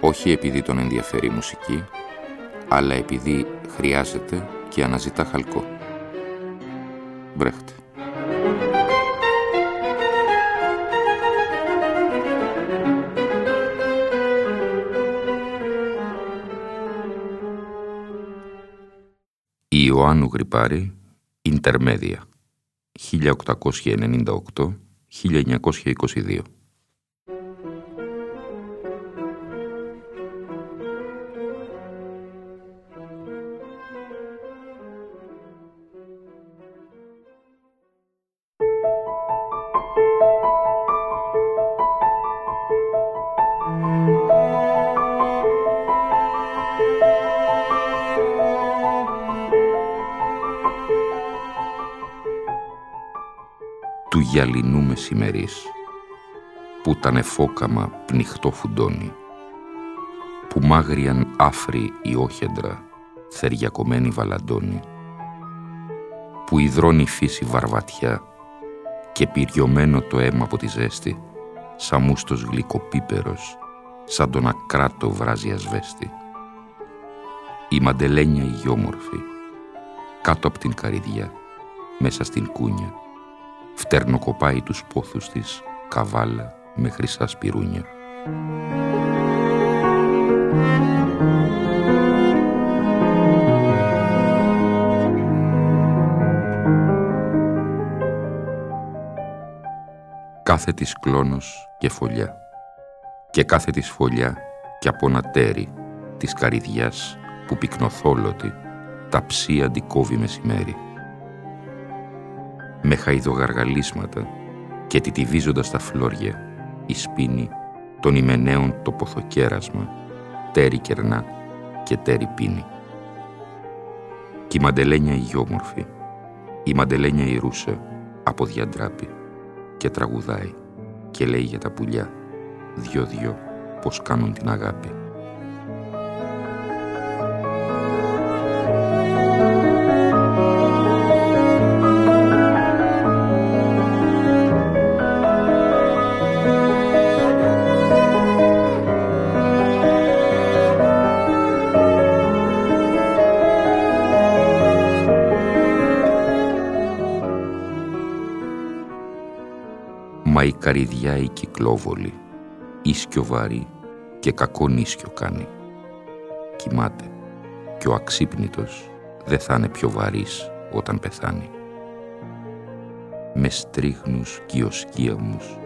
όχι επειδή τον ενδιαφέρει η μουσική, αλλά επειδή χρειάζεται και αναζητά χαλκό. Μπρέχτε. Η Ιωάννου Γρυπάρη, Ιντερμέδια, 1898-1922 γυαλινού μεσημερής που τα νεφόκαμα πνιχτό φουντώνει που μάγριαν άφρη η όχεντρα θεριακωμένη βαλαντώνει που υδρώνει φύση βαρβατιά και πυριωμένο το αίμα από τη ζέστη σαν μούστος γλυκοπίπερος σαν τον ακράτο βράζει ασβέστη. Η μαντελένια η γιόμορφη κάτω από την καρυδιά μέσα στην κούνια φτερνοκοπάει τους πόθους της καβάλα με χρυσά σπυρούνια. Κάθε της κλόνος και φωλιά και κάθε της φωλιά και από ένα τέρι της καρυδιάς που πυκνοθόλωτη τα ψή αντικόβει μεσημέρι με χαϊδογαργαλίσματα και τιτιβίζοντας τα φλόρια, η σπίνη των ημενέων το ποθοκέρασμα, τέρι κερνά και τέρι πίνει. Κι η μαντελένια η γιόμορφη, η μαντελένια η ρούσα, από διαντράπη και τραγουδάει και λέει για τα πουλιά, δυο-δυο, πως κάνουν την αγάπη. Μα η καριδιά η κυκλόβολη, ίσκιο βαρύ και κακό νίσκιο κάνει. Κοιμάται και ο αξύπνητος δεν θα είναι πιο βαρύς όταν πεθάνει. Με στρίχνους και οσκίαμους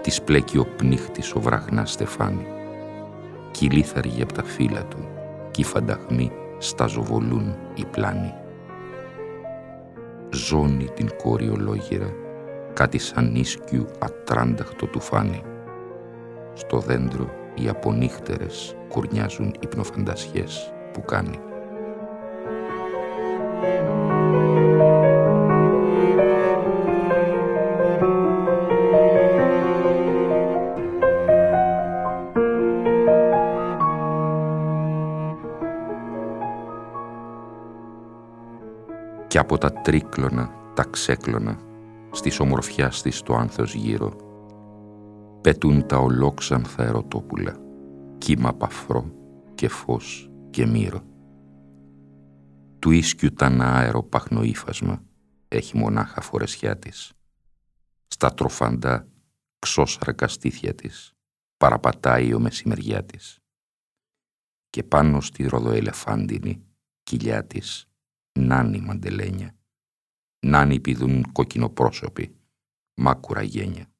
της πλέκει ο πνίχτης ο βραχνάς στεφάνι. Κι η από τα φύλλα του κι οι φανταχμοί σταζοβολούν οι πλάνοι. Ζώνει την κόρη ολόγυρα κάτι σαν ίσκιου ατράνταχτο του φάνη. Στο δέντρο οι απονύχτερες κουρνιάζουν υπνοφαντασιές που κάνει. Και από τα τρίκλωνα, τα ξέκλωνα, στις ομορφιάς της το άνθος γύρω. Πετούν τα ολόξανθα ερωτόπουλα, κύμα παφρό και φως και μύρο. Του ίσκιου τα αέρο παχνοήφασμα έχει μονάχα φορεσιά της. Στα τροφαντά ξώσαρκα στήθια της παραπατάει ο μεσημεριά της. Και πάνω στη ροδοελεφάντινη κοιλιά της νάνι μαντελένια να νυπηδούν κοκκινοπρόσωποι, μάκουρα γένια,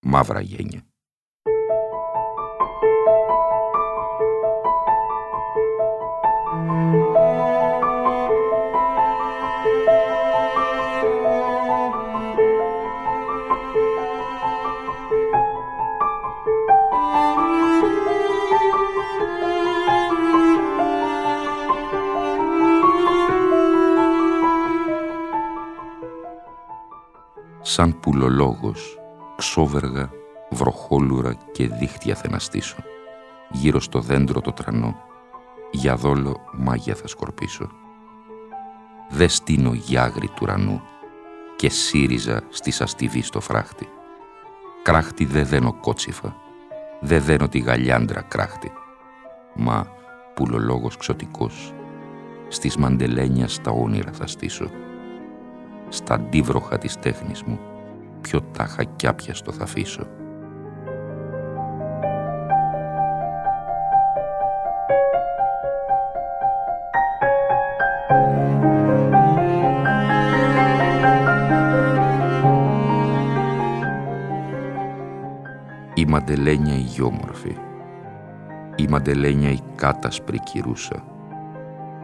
μαύρα γένια. Σαν πουλολόγος, ξόβεργα, βροχόλουρα και δίχτυα θα αναστήσω. Γύρω στο δέντρο το τρανό, για δόλο μάγια θα σκορπίσω. Δε στείνω γιάγρη του ουρανού και σύριζα στη σαστιβή στο φράχτη. Κράχτη δε δένω κότσιφα, δε δένω τη γαλιάντρα κράχτη. Μα πουλολόγος ξωτικός, στις μαντελένια στα όνειρα θα στήσω. Στα αντίβροχα της τέχνης μου, πιο τάχα κι άπιαστο θα αφήσω. Η Μαντελένια η γιόμορφη, η Μαντελένια η κάτασπρη κυρούσα,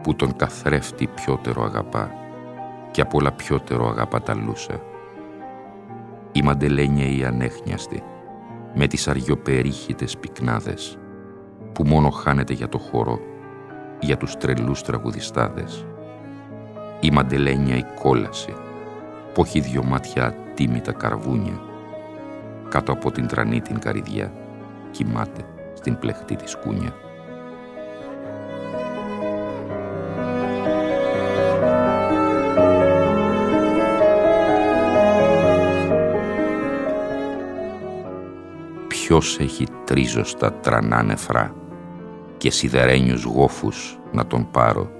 που τον καθρέφτη πιότερο αγαπά και απ' όλα πιότερο αγαπά τα λούσα. Η Μαντελένια η ανέχνιαστη, με τις αργιοπερίχητες πυκνάδες, που μόνο χάνεται για το χώρο, για τους τρελούς τραγουδιστάδες. Η Μαντελένια η κόλαση, που έχει δυο μάτια ατίμητα καρβούνια, κάτω από την τρανή την καριδιά, κοιμάται στην πλεχτή της κούνια. Ποιος έχει τρίζωστα τρανά νεφρά και σιδερένιους γόφους να τον πάρω,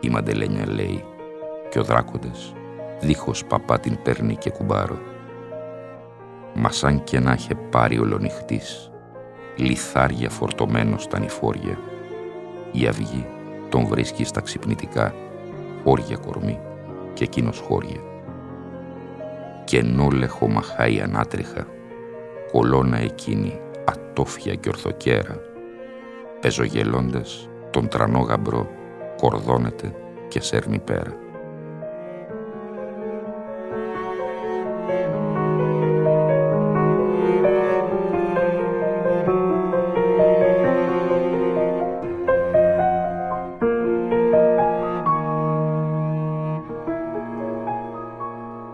η Μαντελένια λέει, και ο δράκοντας δίχως παπά την παίρνει και κουμπάρο. Μα σαν και να είχε πάρει ολονυχτής, λιθάρια φορτωμένο στα νηφόρια, η αυγή τον βρίσκει στα ξυπνητικά, χώρια κορμί και εκείνος χώρια. Και ενώ λεχομαχάει ανάτριχα, κολόνα εκείνη, ατόφια και ορθοκέρα, πεζογελώντας τον τρανό γαμπρό, κορδώνεται και σέρνει πέρα.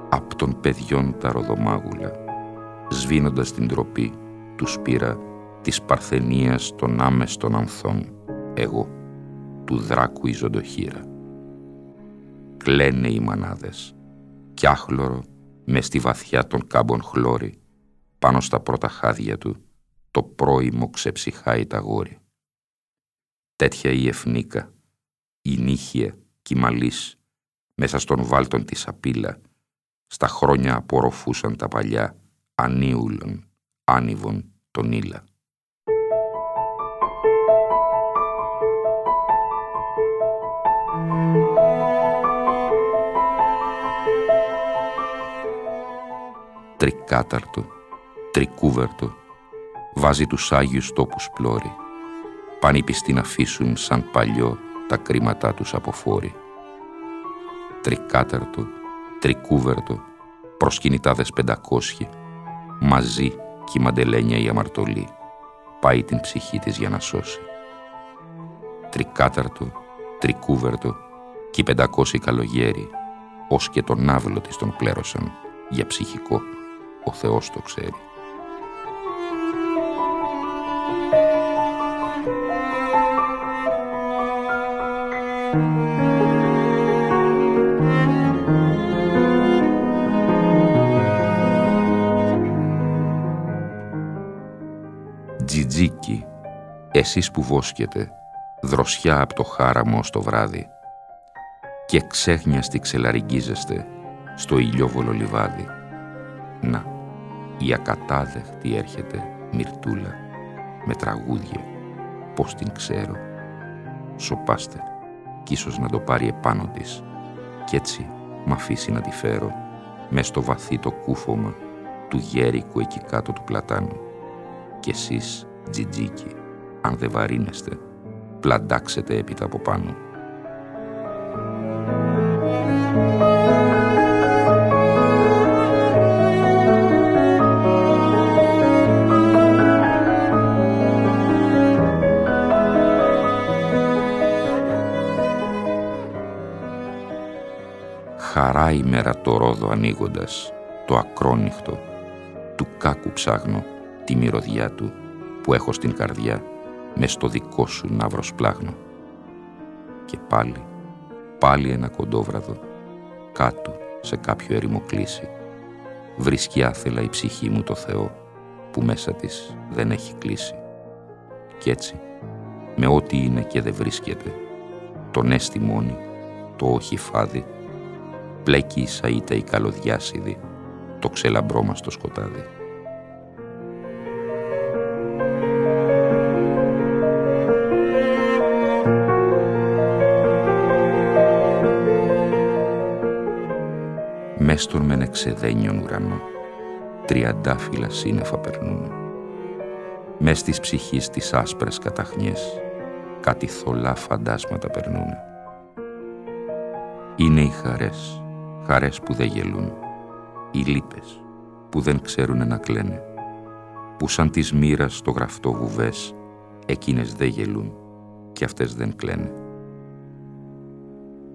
Απ' των παιδιών τα ροδομάγουλα σβήνοντας την τροπή του σπήρα της παρθενίας των άμεστων ανθών, εγώ, του δράκου η ζωντοχύρα. Κλαίνε οι μανάδες, κι άχλωρο, μες στη βαθιά των κάμπων χλώρι, πάνω στα πρώτα χάδια του, το πρόημο ξεψυχάει τα γόρι. Τέτοια η ευνίκα, η νύχια κι η μέσα στον βάλτον της απίλα, στα χρόνια απορροφούσαν τα παλιά, ανίουλον, άνιβον τον ήλα. Τρικάταρτο, τρικούβερτο, βάζει τους Άγιους τόπους πλώρη. Πάνε πιστοί να αφήσουν σαν παλιό τα κρίματά τους από φόρη. Τρικάταρτο, τρικούβερτο, προσκυνητάδες πεντακόσχοι, μαζί κι η Μαντελένια η αμαρτωλή πάει την ψυχή της για να σώσει. Τρικάταρτο, τρικούβερτο κι οι πεντακόσοι καλογέροι ως και τον άβλο της τον πλέρωσαν για ψυχικό, ο Θεός το ξέρει. Τζιτζίκι, εσείς που βόσκετε, δροσιά από το χάραμο στο βράδυ και ξέχνιαστη ξελαριγγίζεστε στο ηλιόβολο λιβάδι. Να, η ακατάδεχτη έρχεται μυρτούλα με τραγούδια, πώς την ξέρω. Σοπάστε κι ίσως να το πάρει επάνω της κι έτσι μ' αφήσει να τη φέρω μες στο βαθύ το κούφωμα του γέρικου εκεί κάτω του πλατάνου. Κι εσείς τζιτζίκι, αν δεν βαρύνεστε, πλαντάξετε έπειτα από πάνω. Χαρά ημέρα το ρόδο ανοίγοντας, το ακρόνυχτο, του κάκου ψάχνω τη μυρωδιά του που έχω στην καρδιά με στο δικό σου να βροσπλάγνω. Και πάλι, πάλι ένα κοντόβραδο, κάτω σε κάποιο έρημο κλείσει, βρίσκει άθελα η ψυχή μου το Θεό που μέσα της δεν έχει κλείσει. Κι έτσι, με ό,τι είναι και δεν βρίσκεται, το ναι στη μόνη, το όχι φάδι, πλέκει η σαΐτα η καλοδιάσιδη, το ξελαμπρό μας το σκοτάδι. Μες στον μεν εξεδένιον ουρανό, τριαντάφυλλα σύννεφα περνούν. Μες της ψυχής τις άσπρες καταχνιές, κάτι θολά φαντάσματα περνούν. Είναι οι χαρές, χαρές που δεν γελούν, οι λύπες που δεν ξέρουν να κλαίνε, που σαν της μοίρας το γραφτό βουβές, εκείνες δεν γελούν και αυτές δεν κλαίνε.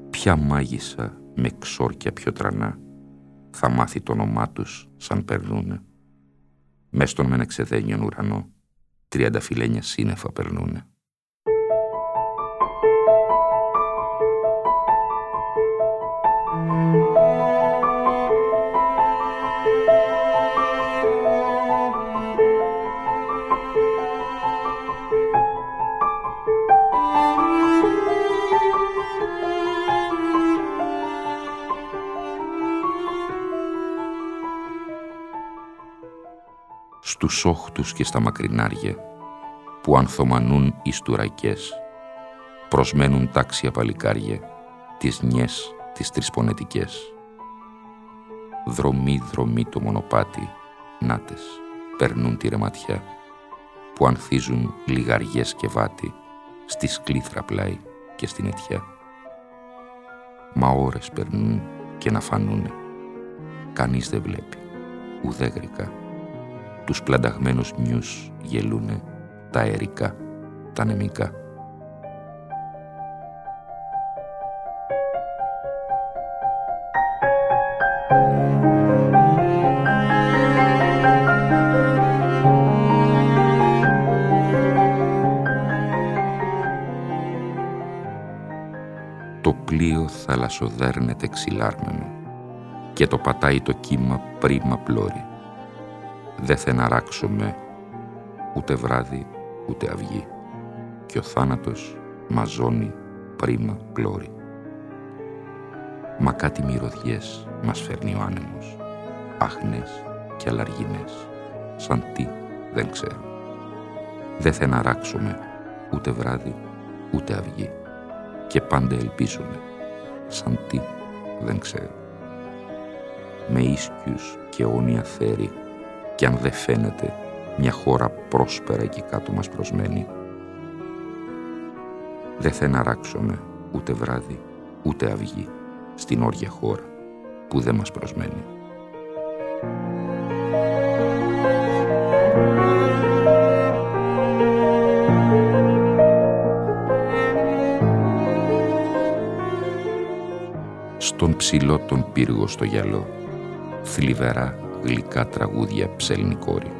Ποια μάγισσα με ξόρκια πιο τρανά, θα μάθει το όνομά τους σαν περνούνε. Μες στον μεν ουρανό, τριάντα φιλένια σύννεφα περνούνε. Στους όχτους και στα μακρινάρια που ανθομανούν εις τουρακές προσμένουν τάξια παλικάρια τις νιές τις τρισπονετικές. Δρομή δρομή το μονοπάτι νάτες περνούν τη ρεματιά που ανθίζουν λιγαριές και βάτι στη σκλήθρα πλάι και στην αιτιά. Μα ώρες περνούν και να φανούνε. Κανείς δεν βλέπει ουδέ γρικά τους πλανταγμένους νιούς γελούνε τα αερικά, τα νεμικά. Το πλοίο θαλασσοδέρνεται ξυλάρμενο και το πατάει το κύμα πρίμα πλώρη δεν θα εναράξουμε ούτε βράδυ ούτε αυγή και ο θάνατος μαζώνει πρίμα πλώρη. Μα κάτι μυρωδιές μας φέρνει ο άνεμος, άχνες και αλαργινές, σαν τι δεν ξέρω. Δεν θα εναράξουμε ούτε βράδυ ούτε αυγή και πάντα ελπίζουμε, σαν τι δεν ξέρω. Με ίσκιους και αιώνια θέρη κι αν δεν φαίνεται μια χώρα πρόσπερα εκεί κάτω μας προσμένει. Δεν θα εναράξουμε ούτε βράδυ, ούτε αυγή στην όρια χώρα που δεν μας προσμένει. Στον ψηλό τον πύργο στο γυαλό, θλιβερά γλυκά τραγούδια ψέλνει κόρη.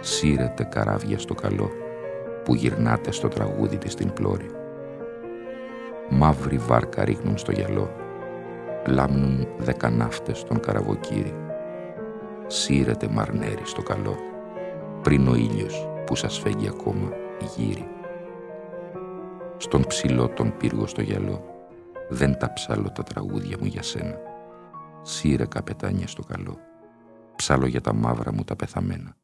Σύρετε καράβια στο καλό που γυρνάτε στο τραγούδι της την πλώρη. Μαύρη βάρκα ρίχνουν στο γυαλό, λάμνουν δεκανάφτες στον καραβοκύρι. Σύρετε μαρνέρι στο καλό, πριν ο ήλιος που σας φέγγει ακόμα γύρι. Στον ψηλό τον πύργο στο γυαλό, δεν τα ψάλω τα τραγούδια μου για σένα. Σύρε καπετάνια στο καλό ψάλω για τα μαύρα μου τα πεθαμένα.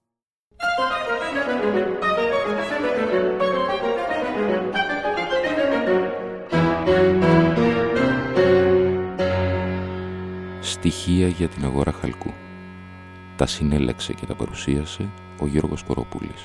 Στοιχεία για την αγορά χαλκού. Τα συνέλεξε και τα παρουσίασε ο Γιώργος Κοροπούλης.